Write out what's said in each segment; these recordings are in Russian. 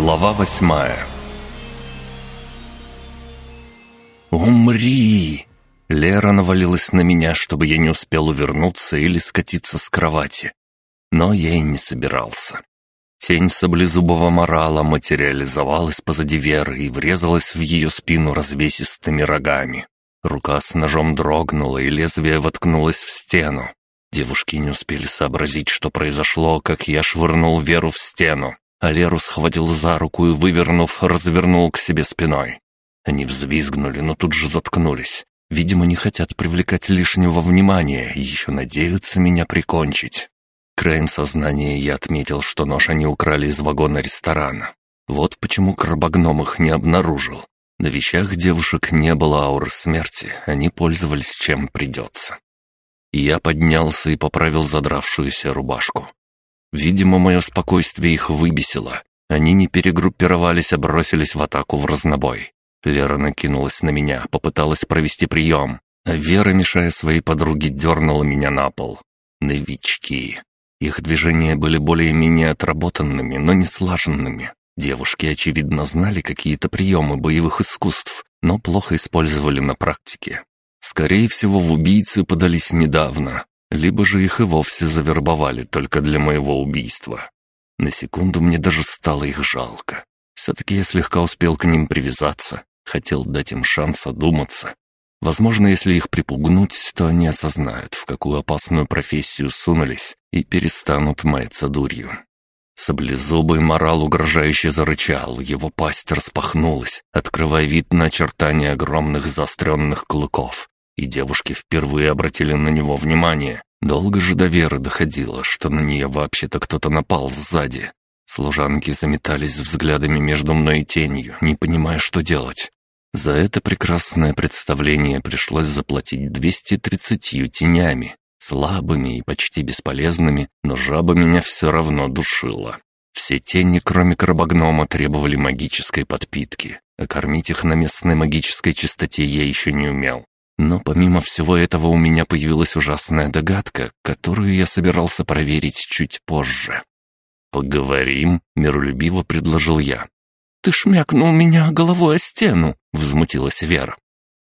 Глава восьмая «Умри!» Лера навалилась на меня, чтобы я не успел увернуться или скатиться с кровати. Но я и не собирался. Тень саблезубого морала материализовалась позади Веры и врезалась в ее спину развесистыми рогами. Рука с ножом дрогнула, и лезвие воткнулось в стену. Девушки не успели сообразить, что произошло, как я швырнул Веру в стену, а Леру схватил за руку и, вывернув, развернул к себе спиной. Они взвизгнули, но тут же заткнулись. Видимо, не хотят привлекать лишнего внимания и еще надеются меня прикончить. Краем сознания я отметил, что нож они украли из вагона ресторана. Вот почему крабогном их не обнаружил. На вещах девушек не было ауры смерти, они пользовались чем придется. Я поднялся и поправил задравшуюся рубашку. Видимо, мое спокойствие их выбесило. Они не перегруппировались, а бросились в атаку в разнобой. Лера накинулась на меня, попыталась провести прием, а Вера, мешая своей подруге, дернула меня на пол. Новички. Их движения были более-менее отработанными, но не слаженными. Девушки, очевидно, знали какие-то приемы боевых искусств, но плохо использовали на практике. Скорее всего, в убийцы подались недавно, либо же их и вовсе завербовали только для моего убийства. На секунду мне даже стало их жалко. Все-таки я слегка успел к ним привязаться, хотел дать им шанс одуматься. Возможно, если их припугнуть, то они осознают, в какую опасную профессию сунулись и перестанут маяться дурью. Саблезубый морал угрожающе зарычал, его пасть распахнулась, открывая вид на очертания огромных заостренных клыков. И девушки впервые обратили на него внимание. Долго же до Веры доходило, что на нее вообще-то кто-то напал сзади. Служанки заметались взглядами между мной и тенью, не понимая, что делать. За это прекрасное представление пришлось заплатить 230 тенями, Слабыми и почти бесполезными, но жаба меня все равно душила. Все тени, кроме крабогнома, требовали магической подпитки, а кормить их на местной магической чистоте я еще не умел. Но помимо всего этого у меня появилась ужасная догадка, которую я собирался проверить чуть позже. «Поговорим», — миролюбиво предложил я. «Ты шмякнул меня головой о стену», — взмутилась Вера.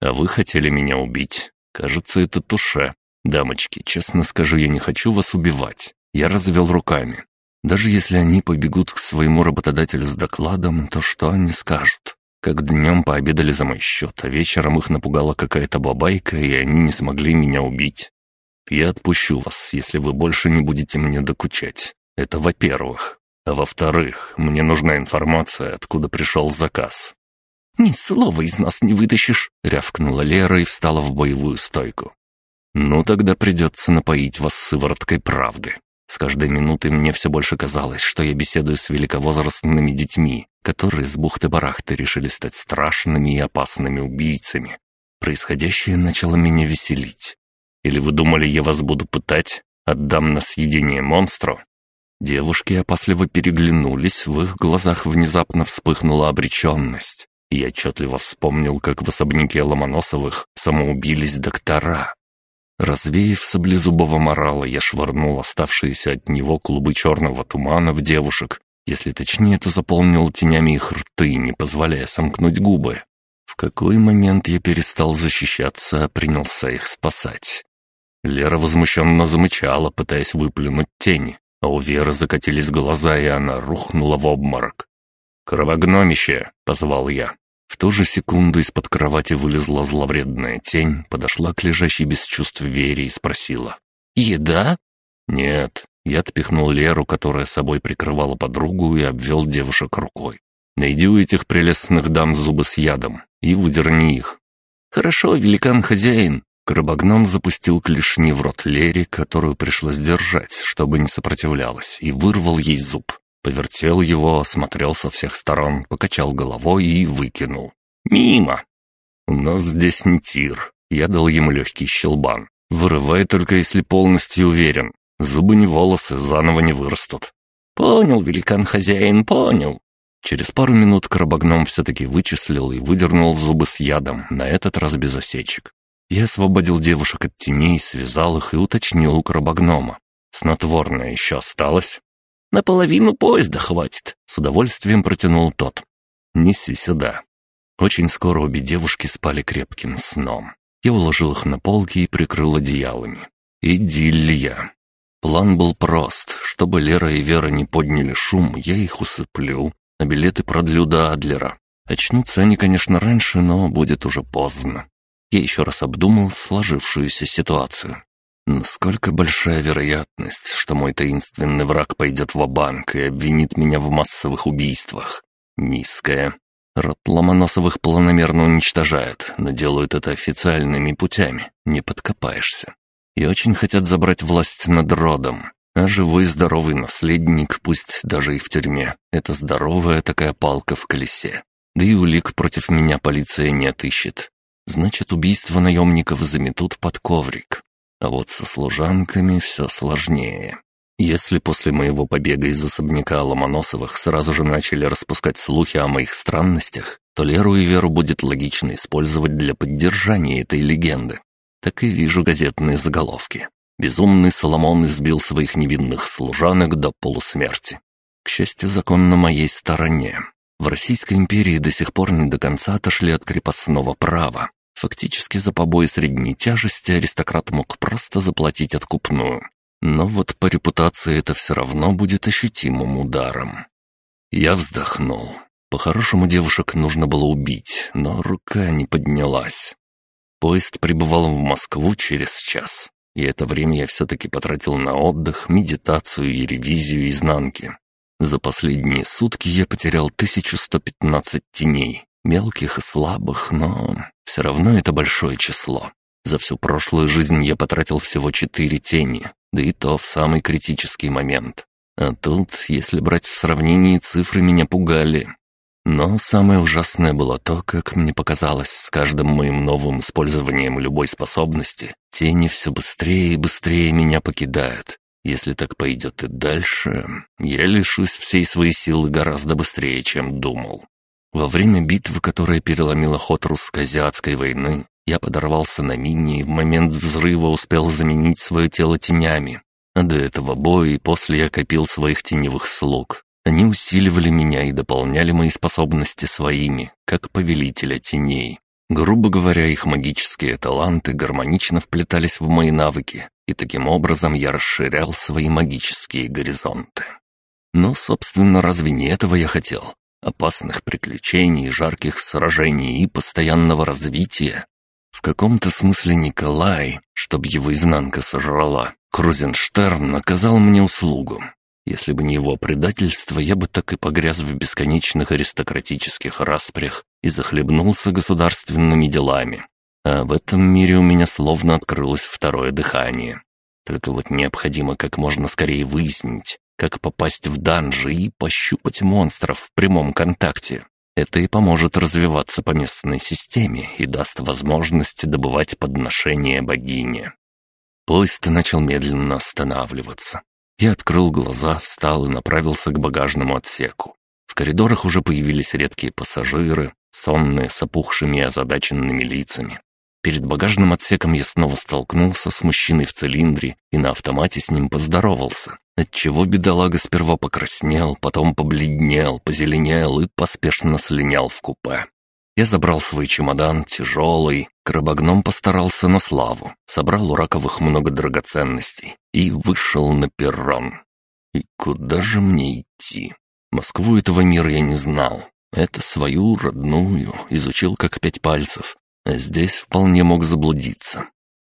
«А вы хотели меня убить. Кажется, это туше. «Дамочки, честно скажу, я не хочу вас убивать». Я развел руками. Даже если они побегут к своему работодателю с докладом, то что они скажут? Как днем пообедали за мой счет, а вечером их напугала какая-то бабайка, и они не смогли меня убить. Я отпущу вас, если вы больше не будете мне докучать. Это во-первых. А во-вторых, мне нужна информация, откуда пришел заказ. «Ни слова из нас не вытащишь!» — рявкнула Лера и встала в боевую стойку. «Ну, тогда придется напоить вас сывороткой правды». С каждой минутой мне все больше казалось, что я беседую с великовозрастными детьми, которые с бухты-барахты решили стать страшными и опасными убийцами. Происходящее начало меня веселить. Или вы думали, я вас буду пытать? Отдам на съедение монстру? Девушки опасливо переглянулись, в их глазах внезапно вспыхнула обреченность. Я отчетливо вспомнил, как в особняке Ломоносовых самоубились доктора. Развеяв саблезубого морала, я швырнул оставшиеся от него клубы черного тумана в девушек. Если точнее, то заполнил тенями их рты, не позволяя сомкнуть губы. В какой момент я перестал защищаться, а принялся их спасать. Лера возмущенно замычала, пытаясь выплюнуть тени, а у Веры закатились глаза, и она рухнула в обморок. «Кровогномище!» — позвал я. В ту же секунду из-под кровати вылезла зловредная тень, подошла к лежащей без чувств Вере и спросила. «Еда?» «Нет». Я отпихнул Леру, которая собой прикрывала подругу, и обвел девушек рукой. «Найди у этих прелестных дам зубы с ядом и выдерни их». «Хорошо, великан-хозяин». Крабогном запустил клешни в рот Лере, которую пришлось держать, чтобы не сопротивлялась, и вырвал ей зуб. Повертел его, осмотрел со всех сторон, покачал головой и выкинул. «Мимо!» «У нас здесь не тир». Я дал ему легкий щелбан. «Вырывай только, если полностью уверен. Зубы не волосы, заново не вырастут». «Понял, великан-хозяин, понял». Через пару минут крабогном все-таки вычислил и выдернул зубы с ядом, на этот раз без осечек. Я освободил девушек от теней, связал их и уточнил у крабогнома. «Снотворное еще осталось?» На половину поезда хватит», — с удовольствием протянул тот. «Неси сюда». Очень скоро обе девушки спали крепким сном. Я уложил их на полки и прикрыл одеялами. Идиллия. План был прост. Чтобы Лера и Вера не подняли шум, я их усыплю, а билеты продлю до Адлера. Очнутся они, конечно, раньше, но будет уже поздно. Я еще раз обдумал сложившуюся ситуацию. Насколько большая вероятность, что мой таинственный враг пойдет в банк и обвинит меня в массовых убийствах? Низкая. Род Ломоносовых планомерно уничтожают, но делают это официальными путями, не подкопаешься. И очень хотят забрать власть над родом. А живой здоровый наследник, пусть даже и в тюрьме, это здоровая такая палка в колесе. Да и улик против меня полиция не отыщет. Значит, убийство наемников заметут под коврик. А вот со служанками все сложнее. Если после моего побега из особняка Ломоносовых сразу же начали распускать слухи о моих странностях, то Леру и Веру будет логично использовать для поддержания этой легенды. Так и вижу газетные заголовки. Безумный Соломон избил своих невинных служанок до полусмерти. К счастью, закон на моей стороне. В Российской империи до сих пор не до конца отошли от крепостного права, Фактически за побои средней тяжести аристократ мог просто заплатить откупную. Но вот по репутации это все равно будет ощутимым ударом. Я вздохнул. По-хорошему девушек нужно было убить, но рука не поднялась. Поезд прибывал в Москву через час, и это время я все-таки потратил на отдых, медитацию и ревизию изнанки. За последние сутки я потерял 1115 теней, Мелких и слабых, но все равно это большое число. За всю прошлую жизнь я потратил всего четыре тени, да и то в самый критический момент. А тут, если брать в сравнении, цифры меня пугали. Но самое ужасное было то, как мне показалось, с каждым моим новым использованием любой способности, тени все быстрее и быстрее меня покидают. Если так пойдет и дальше, я лишусь всей своей силы гораздо быстрее, чем думал. Во время битвы, которая переломила ход русско-азиатской войны, я подорвался на мине и в момент взрыва успел заменить свое тело тенями. А до этого боя и после я копил своих теневых слуг. Они усиливали меня и дополняли мои способности своими, как повелителя теней. Грубо говоря, их магические таланты гармонично вплетались в мои навыки, и таким образом я расширял свои магические горизонты. Но, собственно, разве не этого я хотел? Опасных приключений, жарких сражений и постоянного развития. В каком-то смысле Николай, чтоб его изнанка сожрала, Крузенштерн оказал мне услугу. Если бы не его предательство, я бы так и погряз в бесконечных аристократических распрях и захлебнулся государственными делами. А в этом мире у меня словно открылось второе дыхание. Только вот необходимо как можно скорее выяснить, как попасть в данжи и пощупать монстров в прямом контакте. Это и поможет развиваться по местной системе и даст возможность добывать подношения богине. Поезд начал медленно останавливаться. Я открыл глаза, встал и направился к багажному отсеку. В коридорах уже появились редкие пассажиры, сонные, с опухшими и озадаченными лицами. Перед багажным отсеком я снова столкнулся с мужчиной в цилиндре и на автомате с ним поздоровался, отчего бедолага сперва покраснел, потом побледнел, позеленел и поспешно слинял в купе. Я забрал свой чемодан, тяжелый, крабогном постарался на славу, собрал у Раковых много драгоценностей и вышел на перрон. И куда же мне идти? Москву этого мира я не знал. Это свою родную изучил как пять пальцев, а здесь вполне мог заблудиться.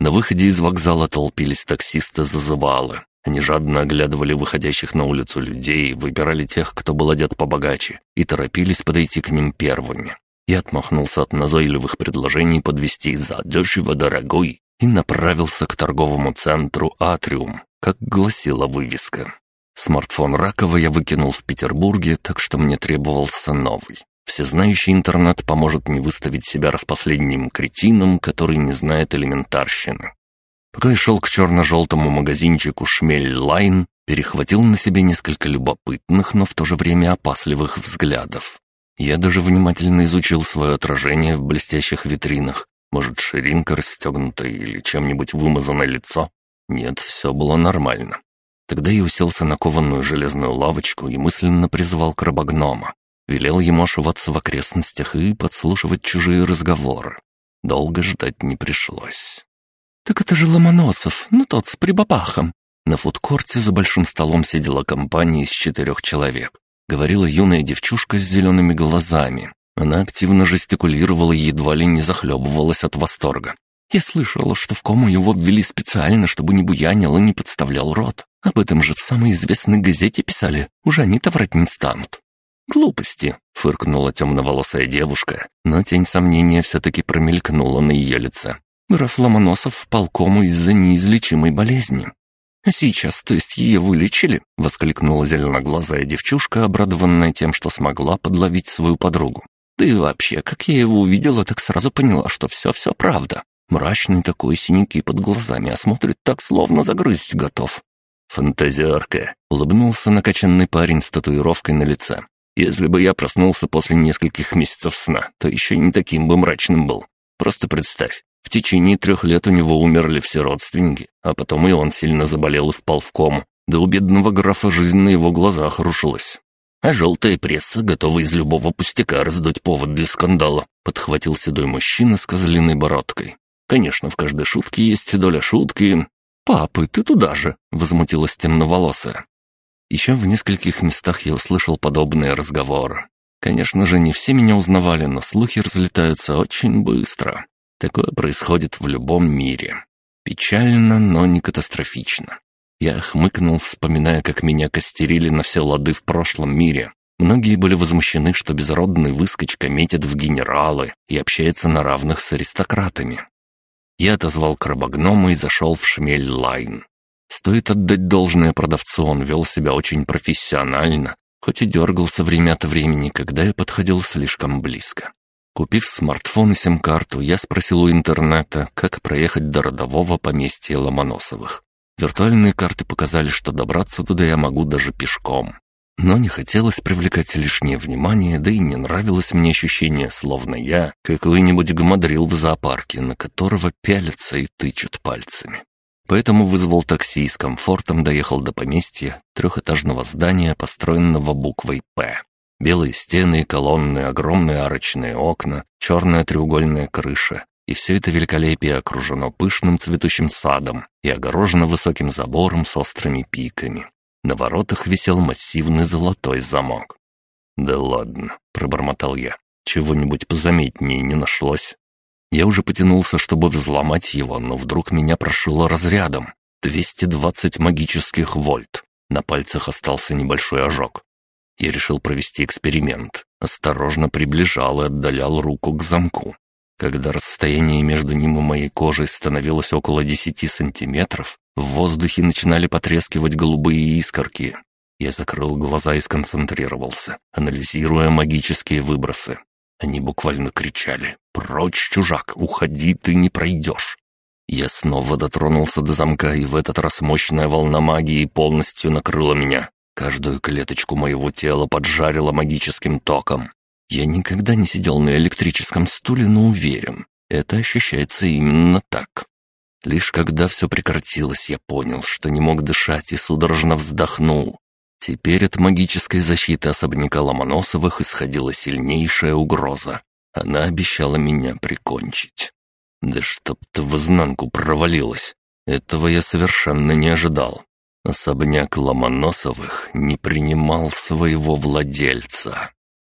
На выходе из вокзала толпились таксисты-зазывалы. Они жадно оглядывали выходящих на улицу людей, выбирали тех, кто был одет побогаче, и торопились подойти к ним первыми. Я отмахнулся от назойливых предложений подвести за дешево дорогой и направился к торговому центру «Атриум», как гласила вывеска. Смартфон Ракова я выкинул в Петербурге, так что мне требовался новый. Всезнающий интернет поможет не выставить себя распоследним кретином, который не знает элементарщины. Пока я шел к черно-желтому магазинчику «Шмель Лайн», перехватил на себе несколько любопытных, но в то же время опасливых взглядов. Я даже внимательно изучил свое отражение в блестящих витринах. Может, ширинка расстегнута или чем-нибудь вымазано лицо? Нет, все было нормально. Тогда я уселся на кованую железную лавочку и мысленно призвал крабогнома. Велел ему ошиваться в окрестностях и подслушивать чужие разговоры. Долго ждать не пришлось. «Так это же Ломоносов, ну тот с прибабахом». На фудкорте за большим столом сидела компания из четырех человек. Говорила юная девчушка с зелеными глазами. Она активно жестикулировала и едва ли не захлебывалась от восторга. «Я слышала, что в кому его ввели специально, чтобы не буянил и не подставлял рот. Об этом же в самой известной газете писали. Уже они-то врать не станут». «Глупости», — фыркнула темноволосая девушка, но тень сомнения все-таки промелькнула на ее лице. Граф Ломоносов полкому из-за неизлечимой болезни. «А сейчас, то есть ее вылечили?» — воскликнула зеленоглазая девчушка, обрадованная тем, что смогла подловить свою подругу. «Да и вообще, как я его увидела, так сразу поняла, что все-все правда. Мрачный такой, синяки под глазами, а смотрит так, словно загрызть готов». «Фантазерка», — улыбнулся накачанный парень с татуировкой на лице. Если бы я проснулся после нескольких месяцев сна, то еще не таким бы мрачным был. Просто представь, в течение трех лет у него умерли все родственники, а потом и он сильно заболел и впал в кому. Да у бедного графа жизнь на его глазах рушилась. А желтая пресса готова из любого пустяка раздуть повод для скандала, подхватил седой мужчина с козлиной бородкой. Конечно, в каждой шутке есть доля шутки. «Папы, ты туда же!» — возмутилась темноволосая. Еще в нескольких местах я услышал подобные разговоры. Конечно же, не все меня узнавали, но слухи разлетаются очень быстро. Такое происходит в любом мире. Печально, но не катастрофично. Я хмыкнул, вспоминая, как меня костерили на все лады в прошлом мире. Многие были возмущены, что безродный выскочка метит в генералы и общается на равных с аристократами. Я отозвал крабогнома и зашел в шмель-лайн. Стоит отдать должное продавцу, он вел себя очень профессионально, хоть и дергался время от времени, когда я подходил слишком близко. Купив смартфон и сим-карту, я спросил у интернета, как проехать до родового поместья Ломоносовых. Виртуальные карты показали, что добраться туда я могу даже пешком. Но не хотелось привлекать лишнее внимание, да и не нравилось мне ощущение, словно я какой-нибудь гамадрил в зоопарке, на которого пялятся и тычут пальцами. Поэтому вызвал такси и с комфортом доехал до поместья, трехэтажного здания, построенного буквой «П». Белые стены и колонны, огромные арочные окна, черная треугольная крыша. И все это великолепие окружено пышным цветущим садом и огорожено высоким забором с острыми пиками. На воротах висел массивный золотой замок. «Да ладно», — пробормотал я, — «чего-нибудь позаметнее не нашлось». Я уже потянулся, чтобы взломать его, но вдруг меня прошило разрядом. 220 магических вольт. На пальцах остался небольшой ожог. Я решил провести эксперимент. Осторожно приближал и отдалял руку к замку. Когда расстояние между ним и моей кожей становилось около 10 сантиметров, в воздухе начинали потрескивать голубые искорки. Я закрыл глаза и сконцентрировался, анализируя магические выбросы. Они буквально кричали «Прочь, чужак, уходи, ты не пройдешь!» Я снова дотронулся до замка, и в этот раз мощная волна магии полностью накрыла меня. Каждую клеточку моего тела поджарила магическим током. Я никогда не сидел на электрическом стуле, но уверен, это ощущается именно так. Лишь когда все прекратилось, я понял, что не мог дышать и судорожно вздохнул. Теперь от магической защиты особняка Ломоносовых исходила сильнейшая угроза. Она обещала меня прикончить. Да чтоб ты в изнанку провалилась. Этого я совершенно не ожидал. Особняк Ломоносовых не принимал своего владельца.